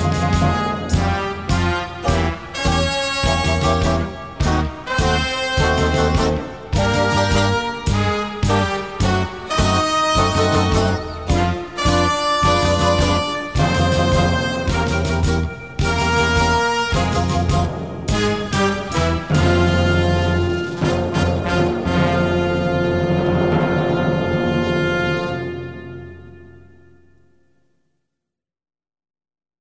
Bye.